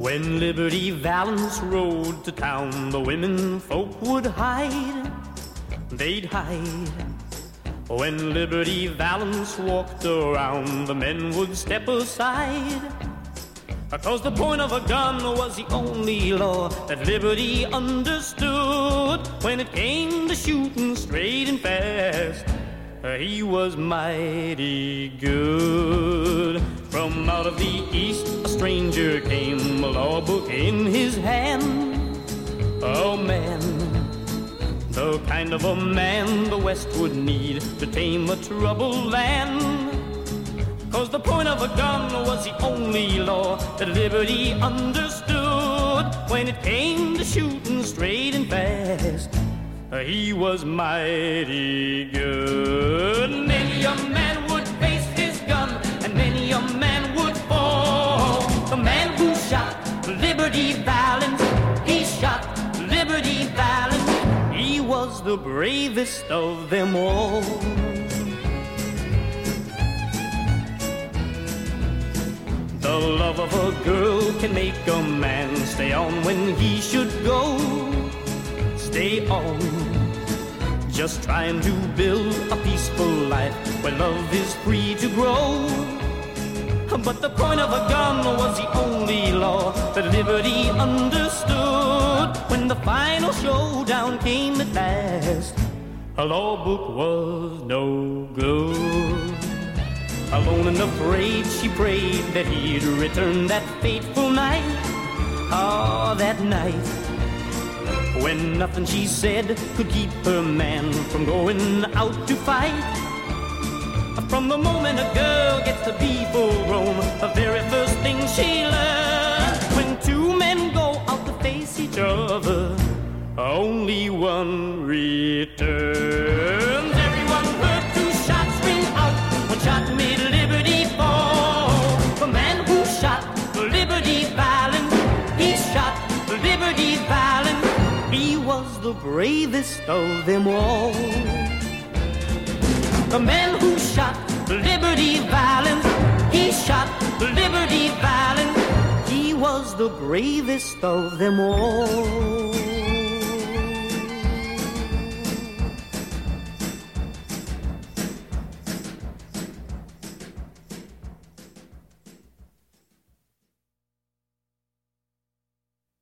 When Liberty Valance rode to town, the women folk would hide. They'd hide. When Liberty Valance walked around, the men would step aside. Cause the point of a gun was the only law that Liberty understood. When it came to shooting straight and fast, Uh, he was mighty good. From out of the east, a stranger came, a law book in his hand. Oh man, the kind of a man the West would need to tame a troubled land. Cause the point of a gun was the only law that liberty understood when it came to shooting straight and fast. He was mighty good. Many a man would face his gun, and many a man would fall. The man who shot Liberty Valance, he shot Liberty Valance. He was the bravest of them all. The love of a girl can make a man stay on when he should go. Stay on. Just trying to build a peaceful life where love is free to grow. But the point of a gun was the only law that liberty understood. When the final showdown came at last, a law book was no good. Alone and afraid, she prayed that he'd return that fateful night. Ah, that night. When nothing she said could keep her man from going out to fight. From the moment a girl gets to be full grown, the very first thing she learns when two men go out to face each other, only one returns. Everyone heard two shots ring out when shot made liberty fall. The man who shot Liberty Valance, he shot Liberty Valance. Was the bravest of them all. The man who shot Liberty Valance, he shot Liberty Valance. He was the bravest of them all.